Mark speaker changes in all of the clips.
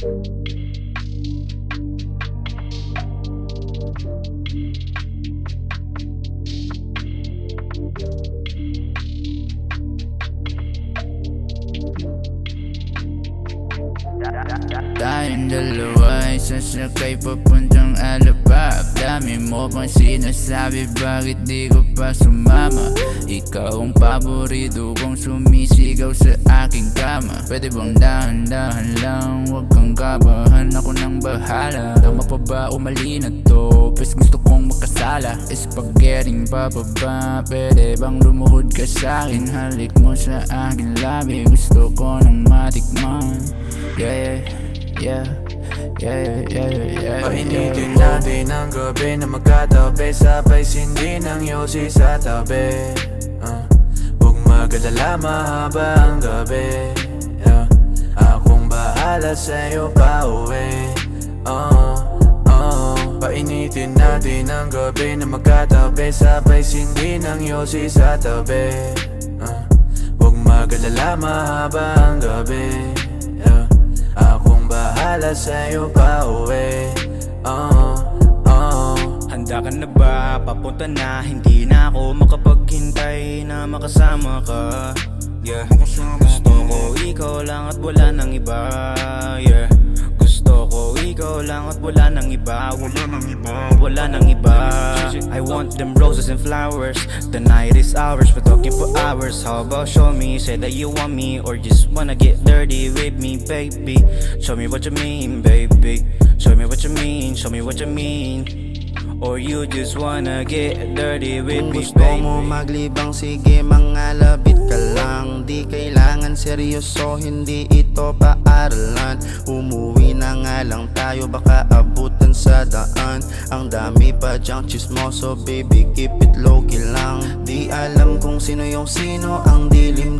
Speaker 1: Thank you. Tayong dalawa ay sasakay papuntang Alabab. Dami mo pang sinasabi? Bakit di ko pa sumama? Ikaw ang paborito kong sumisigaw sa aking kama. Pwede bang dahan-dahan lang? Huwag kang kabahan. Ako nang bahala. Tama pa ba o mali na to? Pes gusto kong makasala. Spaghetti pababa Pwede bang lumuhod ka sa'kin Halik mo sa akin labi. Gusto ko nang yeah, yeah, yeah, yeah, yeah,
Speaker 2: Painitin natin ang gabi na magkatabi Sabay sindi ng yosi sa tabi. Uh, Huwag magalala mahaba ang gabi. Yeah. Akong bahala sa'yo pa uwi. Uh, uh, Painitin natin ang gabi na magkatabi Sabay sindi ng yosi sa tabi. Uh, Huwag magalala mahaba ang gabi. yeah. Bahala sa'yo pa uwi. Uh, uh.
Speaker 3: Handa ka na ba? Papunta na. Hindi na ako makapaghintay na makasama ka. Yeah. Gusto ko ikaw lang at wala nang iba. Yeah at wala nang iba. Wala nang iba. Wala nang iba. I want them roses and flowers. The night is ours. We're talking for hours. How about show me? Say that you want me Or just wanna get dirty with me baby. Show me what you mean baby. Show me what you mean. Show me what you mean. Or you just wanna get dirty with
Speaker 4: Kung
Speaker 3: me,
Speaker 4: gusto
Speaker 3: baby.
Speaker 4: mo maglibang sige mangalabit ka lang seryoso hindi ito paaralan. Umuwi na nga lang tayo baka abutan sa daan. Ang dami pa dyang chismoso baby keep it low key lang. Di alam kung sino yung sino ang dilim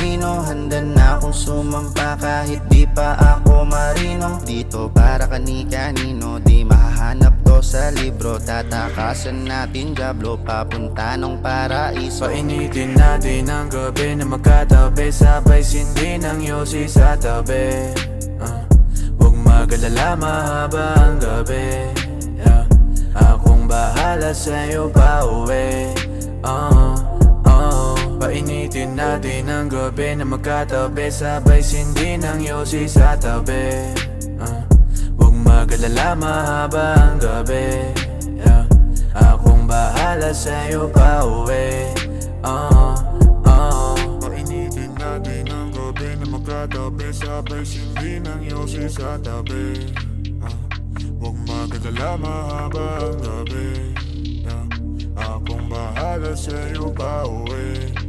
Speaker 4: anino Handa na akong sumampa. Kahit di pa ako marino Dito para kani kanino di mahahanap to sa libro Tatakasan natin Diablo papunta ng paraiso.
Speaker 2: Painitin natin ang gabi na magkatabi Sabay sindi ng yosi sa tabi. Uh, Huwag magalala mahaba ang gabi. Yeah. Akong bahala sa'yo pa uwi ang gabi na magkatabi Sabay sindi ng yosi sa tabi uh, Huwag magalala mahaba ang gabi yeah. Akong bahala sa'yo pa uwi uh, uh.
Speaker 5: Painitin natin ang gabi na magkatabi Sabay sindi ng yosi sa tabi ah, Huwag magadala mahaba ang gabi yeah. Akong bahala sa'yo pa uwi